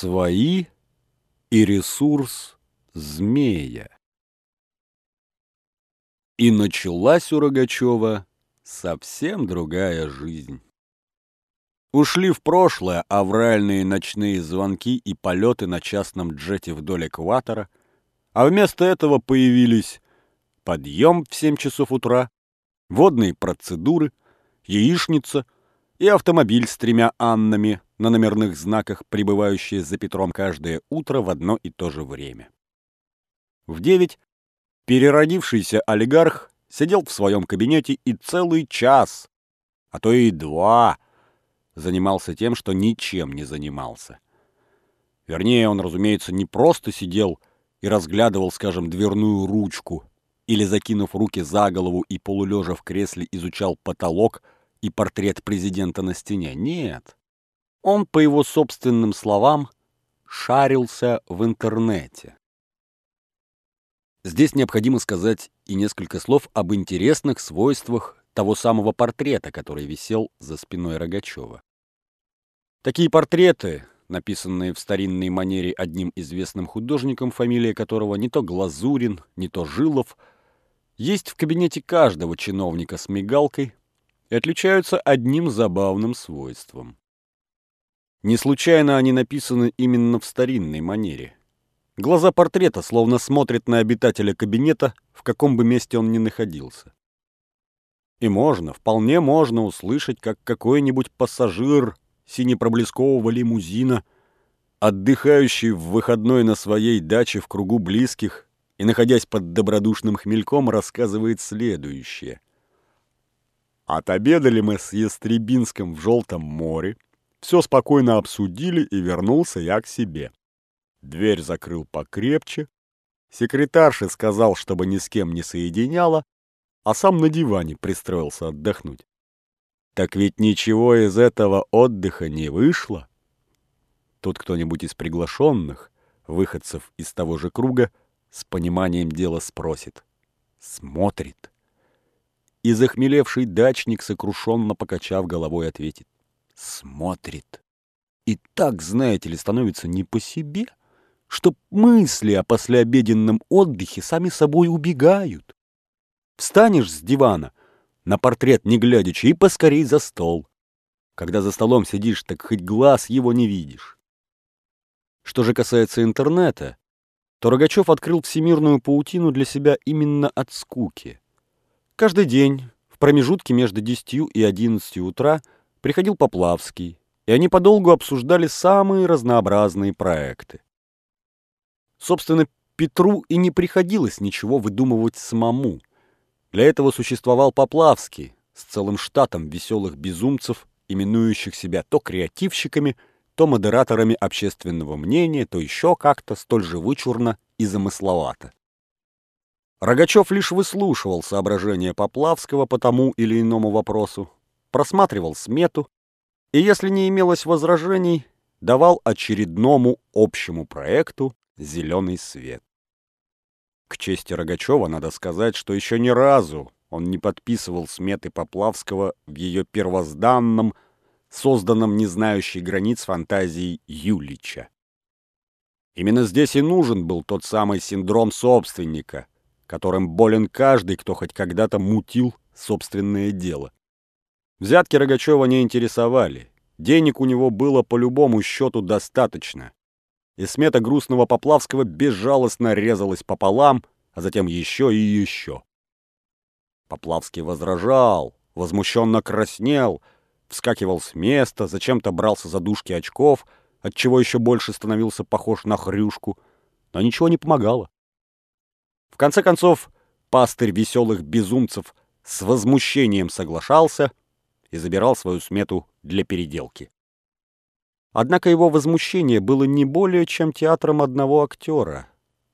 Свои и ресурс змея. И началась у Рогачева совсем другая жизнь. Ушли в прошлое авральные ночные звонки и полеты на частном джете вдоль экватора, а вместо этого появились подъем в 7 часов утра, водные процедуры, яичница и автомобиль с тремя Аннами на номерных знаках, прибывающие за Петром каждое утро в одно и то же время. В девять переродившийся олигарх сидел в своем кабинете и целый час, а то и два, занимался тем, что ничем не занимался. Вернее, он, разумеется, не просто сидел и разглядывал, скажем, дверную ручку, или, закинув руки за голову и полулежа в кресле, изучал потолок и портрет президента на стене. Нет. Он, по его собственным словам, шарился в интернете. Здесь необходимо сказать и несколько слов об интересных свойствах того самого портрета, который висел за спиной Рогачева. Такие портреты, написанные в старинной манере одним известным художником, фамилия которого не то Глазурин, не то Жилов, есть в кабинете каждого чиновника с мигалкой и отличаются одним забавным свойством. Не случайно они написаны именно в старинной манере. Глаза портрета словно смотрят на обитателя кабинета, в каком бы месте он ни находился. И можно, вполне можно услышать, как какой-нибудь пассажир синепроблескового лимузина, отдыхающий в выходной на своей даче в кругу близких и, находясь под добродушным хмельком, рассказывает следующее. Отобедали мы с Ястребинском в Желтом море, все спокойно обсудили, и вернулся я к себе. Дверь закрыл покрепче. Секретарше сказал, чтобы ни с кем не соединяла, а сам на диване пристроился отдохнуть. Так ведь ничего из этого отдыха не вышло. Тут кто-нибудь из приглашенных, выходцев из того же круга, с пониманием дела спросит. Смотрит. И захмелевший дачник, сокрушенно покачав головой, ответит смотрит. И так, знаете ли, становится не по себе, что мысли о послеобеденном отдыхе сами собой убегают. Встанешь с дивана, на портрет не глядячи, и поскорей за стол. Когда за столом сидишь, так хоть глаз его не видишь. Что же касается интернета, то Рогачев открыл всемирную паутину для себя именно от скуки. Каждый день, в промежутке между 10 и 11 утра, приходил Поплавский, и они подолгу обсуждали самые разнообразные проекты. Собственно, Петру и не приходилось ничего выдумывать самому. Для этого существовал Поплавский с целым штатом веселых безумцев, именующих себя то креативщиками, то модераторами общественного мнения, то еще как-то столь же вычурно и замысловато. Рогачев лишь выслушивал соображения Поплавского по тому или иному вопросу, просматривал смету и, если не имелось возражений, давал очередному общему проекту зеленый свет. К чести Рогачева надо сказать, что еще ни разу он не подписывал сметы Поплавского в ее первозданном, созданном не знающей границ фантазии Юлича. Именно здесь и нужен был тот самый синдром собственника, которым болен каждый, кто хоть когда-то мутил собственное дело. Взятки Рогачева не интересовали. Денег у него было по любому счету достаточно. И смета грустного Поплавского безжалостно резалась пополам, а затем еще и еще. Поплавский возражал, возмущенно краснел, вскакивал с места, зачем-то брался за дужки очков, отчего еще больше становился похож на хрюшку, но ничего не помогало. В конце концов, пастырь веселых безумцев с возмущением соглашался — и забирал свою смету для переделки. Однако его возмущение было не более чем театром одного актера,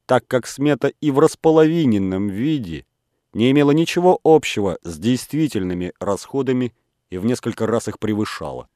так как смета и в располовиненном виде не имела ничего общего с действительными расходами и в несколько раз их превышала.